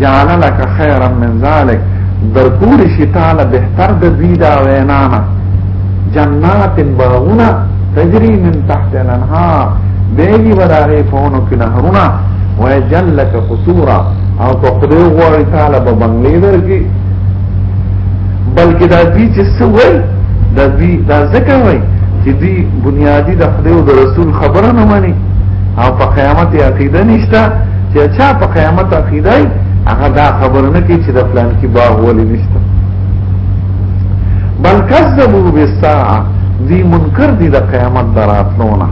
جعل لك خيرا من ذلك در کول شي تعالی بهتر د دې دا وینا نه جنات باغونه تجري من تحت الانهار بیگی بداغی فونو کی نهرونا وی جلک قصورا او که خدای غواری تالا با بنگلی در کی بلکه دا دی چه سوی دا دی دا ذکر وی چه دی بنیادی دا خدای و دا رسول خبرنو منی او په قیامت عقیده نشتا چې چا په قیامت عقیدای هغه دا خبر نه کی چې د پلان کې باغ ولې نشته بل کذبوا بالساعه دی منکر دی د قیامت دراتلونه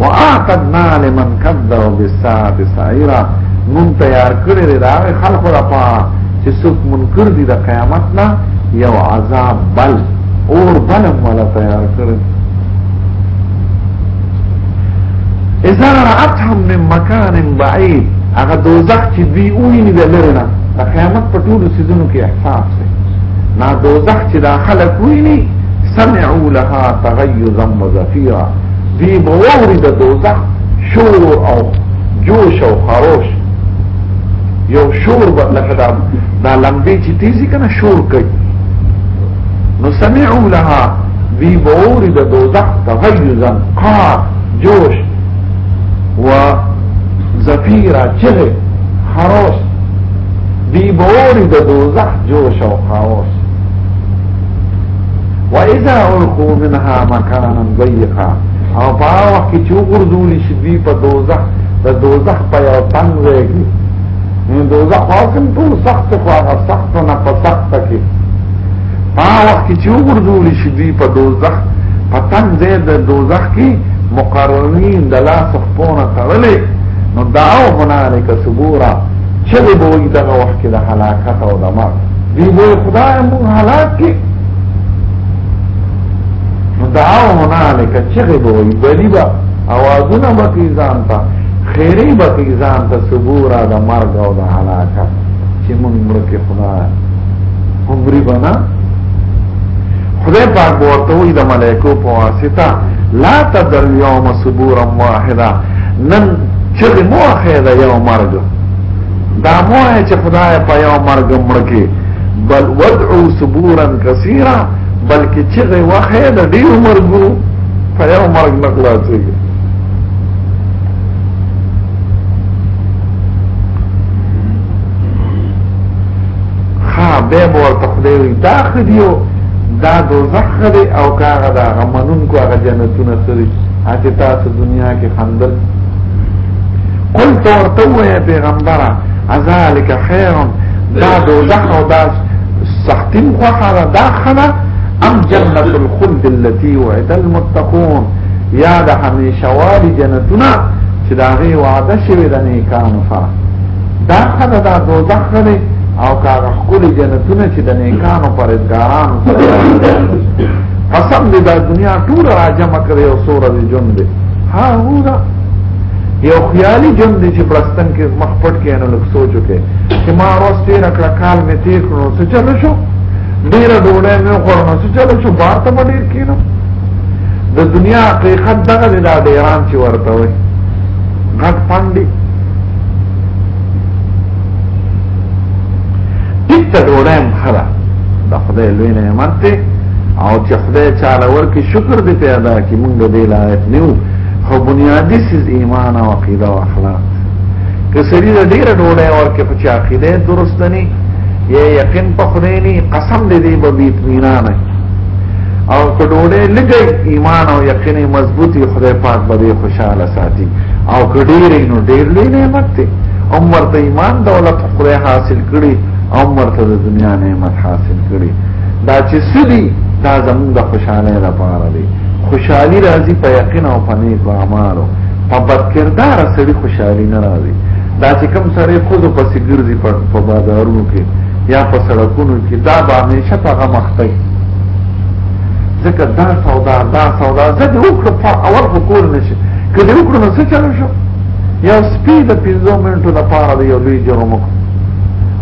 واعتدنا لمن كذب بالساعه سعيرا مون تیار کړی دی دا خلق را پا چې څوک منکر دی د قیامت نه یو عذاب بل اور بلم ولا تیار کړی اذا راتهم من مکان بعید هغه دوزخ چې دی ویني د لره نه د قیامت په ټولو سيزونو کې احساس دی نا دوزخ چې دا خلک ویني سمعوا لها تغيظا وزفيرا دی بووري د دوزخ شور او جوش او خروش یو شور به لکه دا دا لمبې چې تیزی کنه شور کوي نو سمعوا لها وی بوری د دوزخ تغیزا قار جوش و زفیرا چغه خروش وی بوری د دوزخ جوش او خروش و اذا القو منها مکانا ضيقا او په هغه کې چې وګرځول شي دوی په دوزخ د دوزخ په یو تنګ ځای کې نو دوزخ واکم ټول سخت خو هغه سخت نه په سخت کې په وخت کې چې وګرځول شي دوی په دوزخ په تنګ ځای د دوزخ کې مقررین د لاس خپونه تړلې نو دعو هنالک صبورا چې به وي دغه وخت کې د هلاکت او د مرګ دی به خدای موږ هلاک کې نو دعو هنالک چې به وي بلی با اوازونه به کې ځان ته خیری به کې ځان ته صبورا د مرګ او د هلاکت چې موږ مرکه عمرې بنا خدای پاک ورته وي د ملائکو په واسطه لا تدل يوم صبورا واحدا نن چې مو خیره یو مرګ دا مو چې خدای په یو مرګ مړ کې بل ودعو صبورا کثیرا بلکې چې وخه د دې عمر ګو په یو مرګ نه خلاصيږي ها به ورته خدای وي دا خدیو دا دوزخ دی او کاغه دا غمنون کو هغه جنتونه سری هغه تاسو دنیا کې خندل قل تورته وې پیغمبره ذالک خیر دا دوزخ او دا سختین خو هغه دا خنه ام جنت الخلد التي وعد المتقون یا د همیشوالي جنتونه چې دا غي وعده شوی د نیکانو سره دا خدای دا دوزخ دی او کار خپل جنتونه چې د نیکانو پرېزګارانو سره قسم دې دا دنیا ټول راجم کړې او سور دې جون دې ها هودا یو خیالي جون دې چې پرستن کې مخ پټ کې نو لک سوچو کې چې ما روز تیر کړ کال می تیر کړو څه چل شو ډیر ډوړې مې خور نو څه چل شو بار ته ډیر کینو د دنیا حقیقت دغه د ایران چې ورته وي غټ پاندې ته ډوړې مخره د خدای لوی نعمت ته او چې خدای چاله ورکې شکر دې په ادا کې مونږ دې لایق نیو خو بنیادی سیز ایمان او عقیده او اخلاق که سړي د ډیره ډوړې ورکې په چا عقیده درست نه یا یقین په خدای نه قسم دې دې به بیت مینانه او کډوړې لګي ایمان او یقین مضبوطی خدای پاک به خوشاله ساتي او کډېرې نو ډېر لوی نعمت دی عمر ته ایمان دولت خدای حاصل کړي عمر ته د دنیا نعمت حاصل کړي دا چې سدي دا زموږ د خوشاله لپاره دی خوشحالي راځي په یقین او په نیکو اعمالو په بدکردار سړي خوشحالي نه راځي دا چې کوم سړی خود په سیګرځي په بازارونو کې یا په سړکونو کې دا به همیشه په غمخته ځکه دا سودا دا سودا زه دې وکړم په اول خو کول نه شي که دې وکړو نو څه چل شو یو سپی د پنځو منټو لپاره د یو لوی جرم وکړو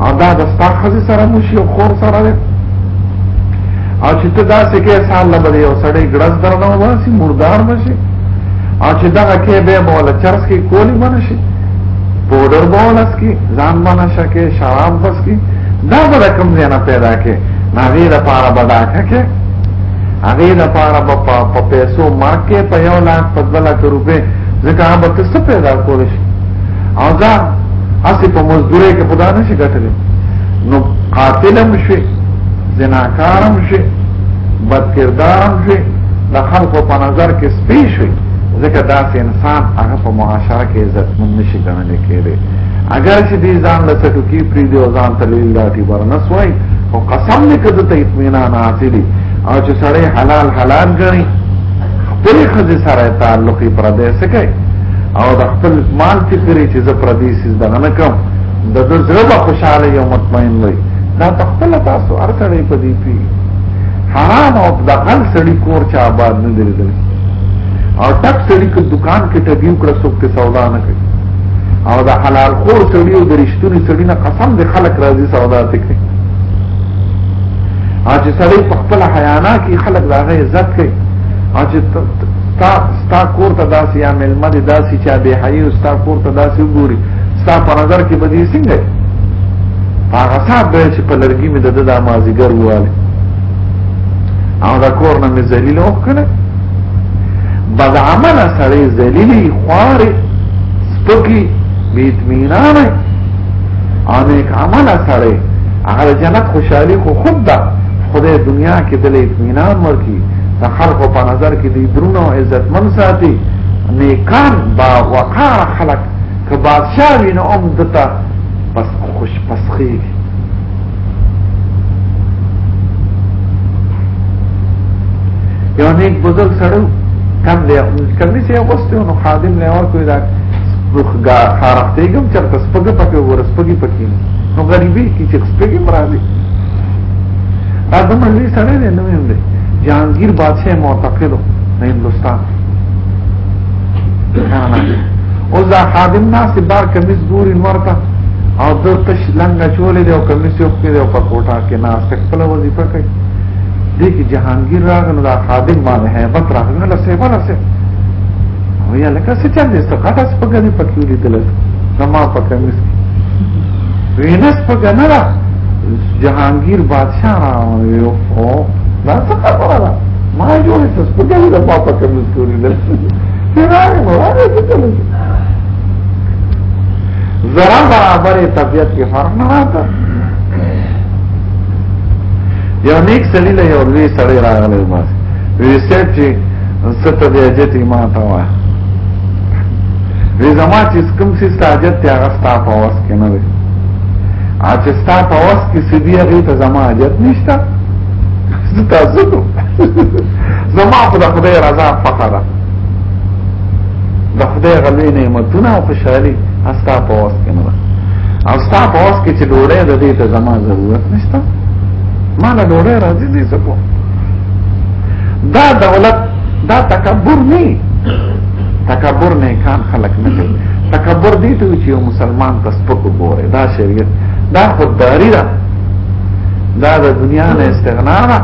او دا د ستا ښځې سره مو شي او خور سره دی او چې ته داسې کې سال له به یو سړی ګړز درنه وباسي مردار به شي او چې دغه کې به به وله چرس کې کولی به نه شي پوډر به ولس کې ځان به نشه کې شراب بس کې دا به د کوم ځای نه پیدا کې هغه د پاره بډاکه کې هغه د پاره په پیسو مرګ کې په یو لاک په دوه لاک روپې ځکه هغه به څه پیدا کول شي او دا اسی په مزدوري کې خدا نه شي ګټلی نو قاتل هم شي زناکار هم شي بد کردار هم شي د خلکو په نظر کې سپی شي ځکه داسې انسان هغه په معاشره کې عزتمن نشي ګڼل کېږي اگر چې دې ځان له څټو کې پری دی او ځان ته لیلا ټی ورنس وای او قسم دې کده ته اطمینان حاصلې او چې سړی حلال حلال غني خپل خزه سره تعلق پر دې سکے او د خپل مال فکر چې زه پر دې سیز دغه نه کوم د دې زړه خوشاله یو مطمئن وي دا خپل تاسو ارتړې په دې پی حرام او د غل سړی کور چا آباد نه دی او ټک سړي کې دکان کې ټګیو کړه څوک ته سودا نه کوي او دا حلال خور سړي او د رښتونی سړي نه قسم دې خلک راځي سودا ته کوي اج سړي په خپل حیانا کې خلک راغی عزت کوي اج تا ستا کور ته داسې یا ملما دې داسې چا به حي او ستا کور ته داسې وګوري ستا په نظر کې بدی څنګه هغه صاحب به چې په لرګي مې د د مازیګر واله او دا کور نه مې ذلیل وکړ بد عمل سړی ذلیلی خوار سپکی بی اطمینان انیک عمل سړی هغه جنت خوشحالی خو خود ده خدای دنیا کې دل اطمینان ورکی د خلکو په نظر کې دی درونه او عزتمن ساتي نیکان با وقار خلق که بادشاہ وینه ام دتا پس خوش پسخیږي یو نیک بزرگ سړو کم دی کمی سي غوستو نو خادم له ور کوی دا روخګا خارخته کوم چرته سپګ پکې ورسپګي پکې نو غریبي کی چې سپګي مرادي ادم علي سره نه نو دی جهانگیر بادشاہ معتقد نه هندستان او دا خادم ناس بار کمیس ګوري نور تا او د تش لنګ چولې دی او کمیس یو کې دی او په کوټه کې ناس خپل وظیفه کوي دې کې جهانگیر راغله دا خادم باندې هیبت راغله له سیبه له سیبه او یا لکه څه چاندې څه غټه سپګنې پکې لیدل زما په کمیس وینس په ګنرا جهانگیر بادشاہ را یو او دا څه خبره ما جوړه څه سپګنې د پاپا کمیس کې لیدل ذرا برابر طبیعت کې فرق نه راځي یو نیک سړی له یو لوی سړی راغلی ما وی سټ چې ستو دی اجت ما تا وا وی زما چې کوم څه ستاجت ته هغه ستا په واس کې نه وي اته ستا په واس کې سړي هغه ته زما اجت نشته تاسو نو زما خو د خدای رضا فخر ده د خدای غلوی نعمتونه او خوشحالي استا په واس کې نه ده او ستا په واس کې چې ډوړې د دې ته زما ضرورت نشته ما له ډوړې راځي دې سکو دا دولت دا تکبر نه تکبر نه کان خلق نه کوي تکبر دې ته چې یو مسلمان تسپک وګوره دا شریعت دا خودداری ده دا د دنیا نه استغنا ده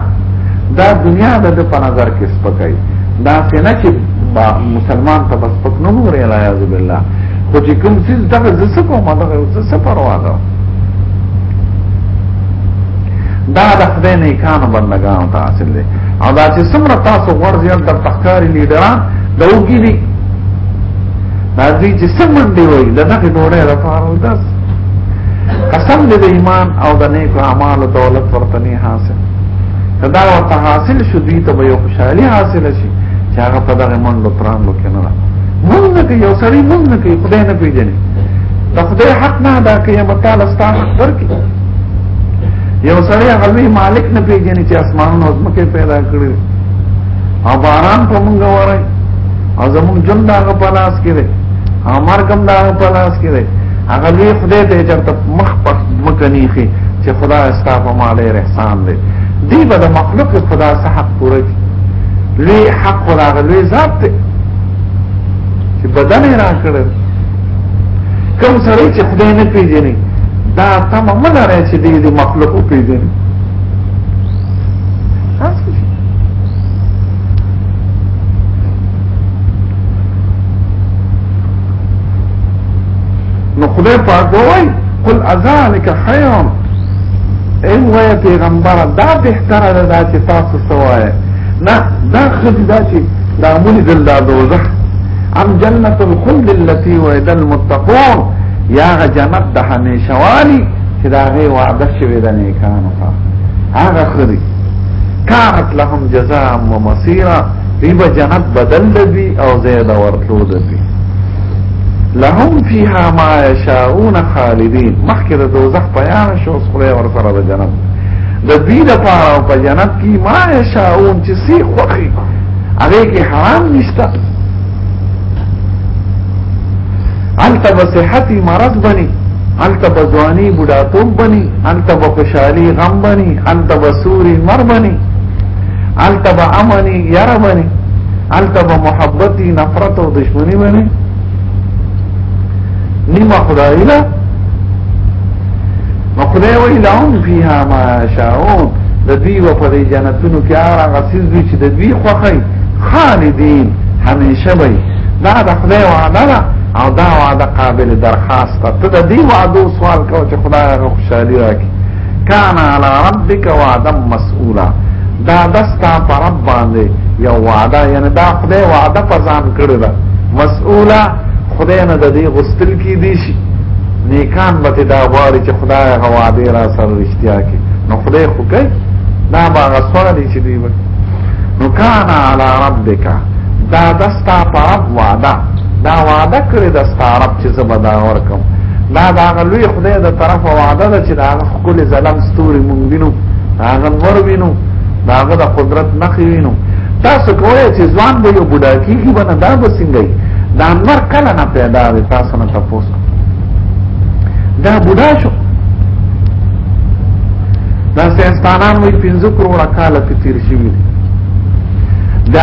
دا دنیا د په نظر کې سپکای دا څنګه چې مسلمان ته بس پک نه ګوري لا یعذ بالله خو چې کوم څه دغه زسه کومه دغه زسه پروا ده دا د خدای نه کانو بندگانو ته حاصل دي او دا چې څومره تاسو ورځي د تخکاری لیډران د وګړي دا دې چې سمندې وای دا نه ډوړې راپاره قسم دې د ایمان او د نیکو اعمالو دولت ورته نه حاصل دا ورته حاصل شو دوی ته به یو خوشحالي حاصل شي چې هغه په دغه منډو ترانګو کې نه ده مونږ نه کوي یو سړی مونږ نه کوي خدای نه پیژني د خدای حق نه ادا کوي متعال ستا حق ورکي یو سړی هغه لوی مالک نه پیژني چې اسمانونو او ځمکه پیدا کړی او باران په مونږ وره او زموږ جون دا هغه په لاس کې دی او مرګ هم دا هغه په لاس کې دی هغه لوی خدای ته چرته مخ په مکنيخي چې خدا ستاسو مال احسان دی دی به د مخلوق خدا سره حق پوره کړي لوی حق خدا غلوی ذات دی چې بدن یې را کړ کوم سره چې خدای نه پیژني دا تم من لري چې دی د مخلوق پیژني نو خدای پاک وای قل اذالک خیر ای وای پیغمبر دا بهتره ده دا چې تاسو سوای نه دا خدای دا چې دا مولي دل دا دوزخ ام جنت الخلد التي وعد المتقون یا غ جنت د همیشوالي چې دا غي وعده شوی د نیکانو هغه خدای كانت لهم جزاء ومصيرا بيبا جنت بدل لبي او زيادة ورتلو لبي لهم فيها ما يشاءون خالدين مخکې د دوزخ بیان شو اوس خدای ور سره د جنت د دې لپاره په جنت کې ما يشاءون چې سي خوخي هغه کې حرام نشته انت بصحتی مرض بنی انت بزوانی بډاتوب بنی انت بخوشحالی غم بنی انت بسوری مر بنی انت بامنی یار بنی انت بمحبتی نفرت او دشمنی بنی نیمه خدای له نو خدای وی لهم فیها ما شاءون د دوی و په جنتونو کې هغه غسیز وی چې د دوی خوخی خالدین همیشه وي دا د خدای وعده ده او دا وعده قابل درخواست ده ته د دې وعدو سوال کوه چې خدای هغه خوشحالي راکړي کان علی ربک وعدا مسئولا دا دستا پر رب باندې یو وعده یعنی دا خدای وعده په ځان کړی ده مسئولا خدای نه د دې غستل کې دي شي نیکان به دا غواړي چې خدای هغه وعده را سره رښتیا کړي نو خدای خو کوي دا به هغه سوال چې دی وکړي نو کان علی ربک دا دستا پر رب وعده دا وعده کړی دستا رب چې زبر دا ورکم دا دا غلوی خدای د طرف وعده ده چې دا خپل ظلم ستوري مونږ وینو هغه نور وینو دا غد قدرت نخ وینو تاسو کوی چې ځوان به یو بډا کیږي ونه دا به څنګه دا نور کله نه پیدا وي تاسو نه تاسو دا بوډا شو دا سینستانان وی پنځه کروڑه کال په تیر شوی دا